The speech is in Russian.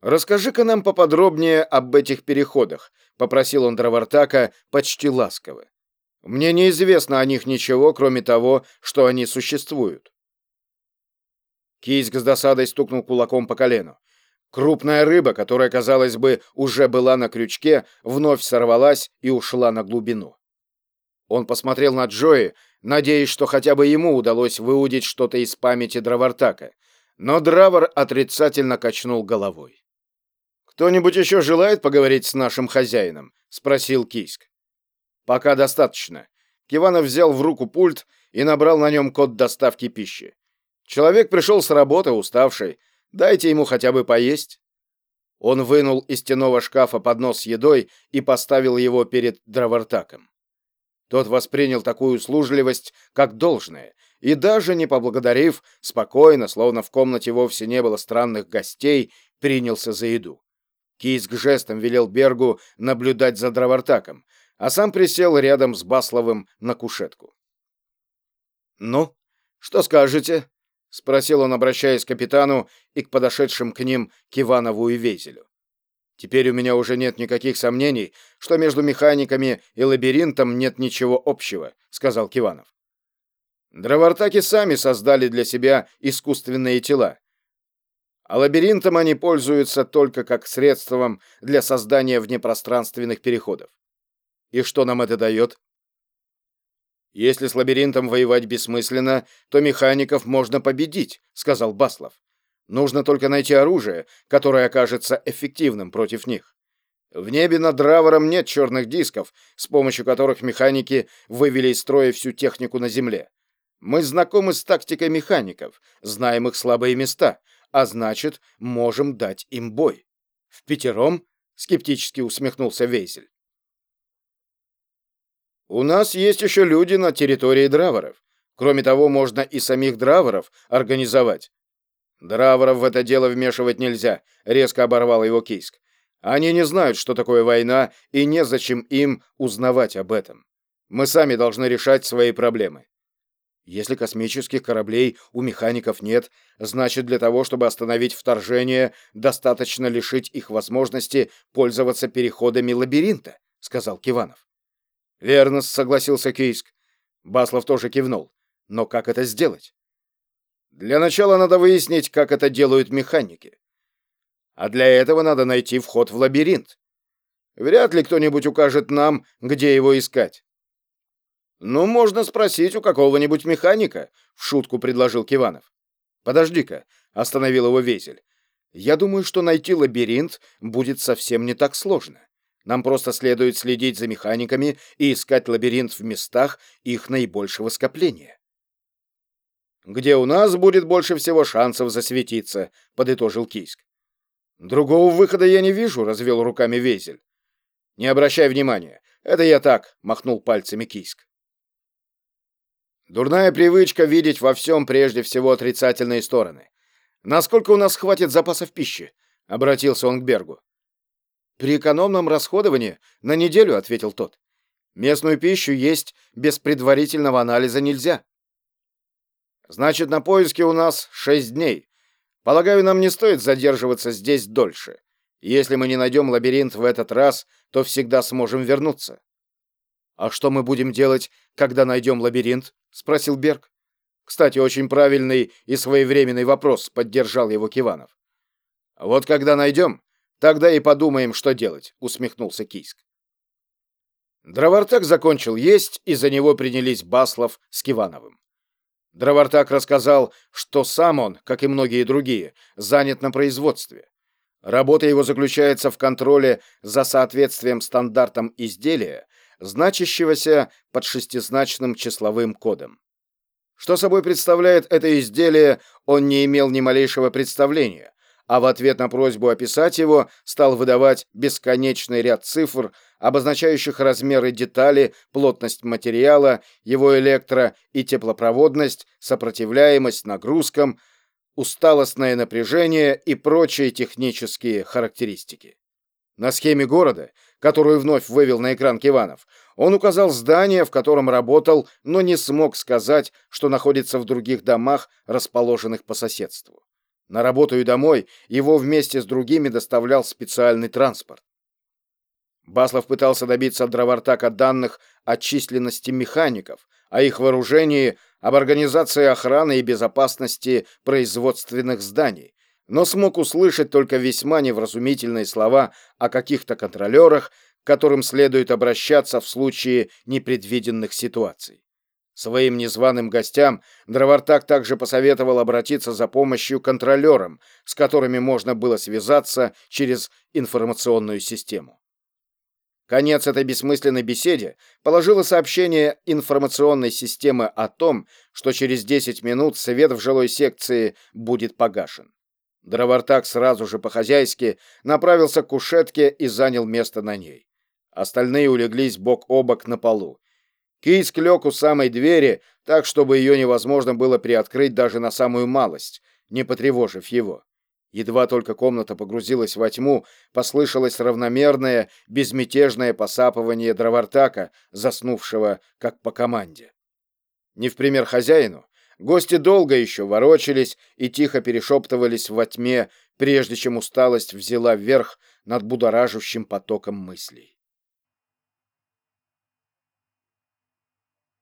«Расскажи-ка нам поподробнее об этих переходах», — попросил он Дровартака почти ласково. «Мне неизвестно о них ничего, кроме того, что они существуют». Кийск с досадой стукнул кулаком по колену. Крупная рыба, которая, казалось бы, уже была на крючке, вновь сорвалась и ушла на глубину. Он посмотрел на Джои, надеясь, что хотя бы ему удалось выудить что-то из памяти Дравартака, но Дравар отрицательно качнул головой. «Кто-нибудь еще желает поговорить с нашим хозяином?» — спросил Кийск. «Пока достаточно». Киванов взял в руку пульт и набрал на нем код доставки пищи. Человек пришел с работы, уставший, Дайте ему хотя бы поесть». Он вынул из стенного шкафа поднос с едой и поставил его перед дровартаком. Тот воспринял такую услужливость как должное, и даже не поблагодарив, спокойно, словно в комнате вовсе не было странных гостей, принялся за еду. Кийск жестом велел Бергу наблюдать за дровартаком, а сам присел рядом с Басловым на кушетку. «Ну, что скажете?» — спросил он, обращаясь к капитану и к подошедшим к ним Киванову и Везелю. «Теперь у меня уже нет никаких сомнений, что между механиками и лабиринтом нет ничего общего», — сказал Киванов. «Дровартаки сами создали для себя искусственные тела, лабиринтом они пользуются только как средством для создания внепространственных переходов. И что нам это дает?» Если с лабиринтом воевать бессмысленно, то механиков можно победить, сказал Баслов. Нужно только найти оружие, которое окажется эффективным против них. В небе над Дравором нет черных дисков, с помощью которых механики вывели из строя всю технику на Земле. Мы знакомы с тактикой механиков, знаем их слабые места, а значит, можем дать им бой. В пятером скептически усмехнулся Вейзель. У нас есть еще люди на территории Драворов. Кроме того, можно и самих Драворов организовать. Драворов в это дело вмешивать нельзя, резко оборвал его Кийск. Они не знают, что такое война, и незачем им узнавать об этом. Мы сами должны решать свои проблемы. Если космических кораблей у механиков нет, значит, для того, чтобы остановить вторжение, достаточно лишить их возможности пользоваться переходами лабиринта, сказал Киванов. Верно, согласился Кийск. Баслов тоже кивнул. Но как это сделать? Для начала надо выяснить, как это делают механики. А для этого надо найти вход в лабиринт. Вряд ли кто-нибудь укажет нам, где его искать. Ну, можно спросить у какого-нибудь механика, в шутку предложил Киванов. Подожди-ка, остановил его Везель. Я думаю, что найти лабиринт будет совсем не так сложно. Нам просто следует следить за механиками и искать лабиринт в местах их наибольшего скопления. «Где у нас будет больше всего шансов засветиться», — подытожил Кийск. «Другого выхода я не вижу», — развел руками Везель. «Не обращай внимания. Это я так», — махнул пальцами Кийск. Дурная привычка видеть во всем прежде всего отрицательные стороны. «Насколько у нас хватит запасов пищи?» — обратился он к Бергу. При экономном расходовании на неделю, ответил тот. Местную пищу есть без предварительного анализа нельзя. Значит, на поиски у нас шесть дней. Полагаю, нам не стоит задерживаться здесь дольше. Если мы не найдем лабиринт в этот раз, то всегда сможем вернуться. А что мы будем делать, когда найдем лабиринт? спросил Берг. Кстати, очень правильный и своевременный вопрос, поддержал его Киванов. Вот когда найдем, Тогда и подумаем, что делать, усмехнулся Кийск. Дровартак закончил есть, и за него принялись Баслов с Кивановым. Дровартак рассказал, что сам он, как и многие другие, занят на производстве. Работа его заключается в контроле за соответствием стандартам изделия, значащегося под шестизначным числовым кодом. Что собой представляет это изделие, он не имел ни малейшего представления, а в ответ на просьбу описать его стал выдавать бесконечный ряд цифр, обозначающих размеры детали, плотность материала, его электро- и теплопроводность, сопротивляемость нагрузкам, усталостное напряжение и прочие технические характеристики. На схеме города, которую вновь вывел на экран Киванов, он указал здание, в котором работал, но не смог сказать, что находится в других домах, расположенных по соседству. На работу и домой его вместе с другими доставлял специальный транспорт. Баслов пытался добиться от Дровартака данных о численности механиков, о их вооружении, об организации охраны и безопасности производственных зданий, но смог услышать только весьма невразумительные слова о каких-то контролерах, к которым следует обращаться в случае непредвиденных ситуаций. Своим незваным гостям Дровартак также посоветовал обратиться за помощью контролерам, с которыми можно было связаться через информационную систему. Конец этой бессмысленной беседе положило сообщение информационной системы о том, что через 10 минут свет в жилой секции будет погашен. Дровартак сразу же по-хозяйски направился к кушетке и занял место на ней. Остальные улеглись бок о бок на полу. Кийск лег у самой двери, так, чтобы ее невозможно было приоткрыть даже на самую малость, не потревожив его. Едва только комната погрузилась во тьму, послышалось равномерное, безмятежное посапывание дровартака, заснувшего как по команде. Не в пример хозяину, гости долго еще ворочались и тихо перешептывались во тьме, прежде чем усталость взяла верх над будоражащим потоком мыслей.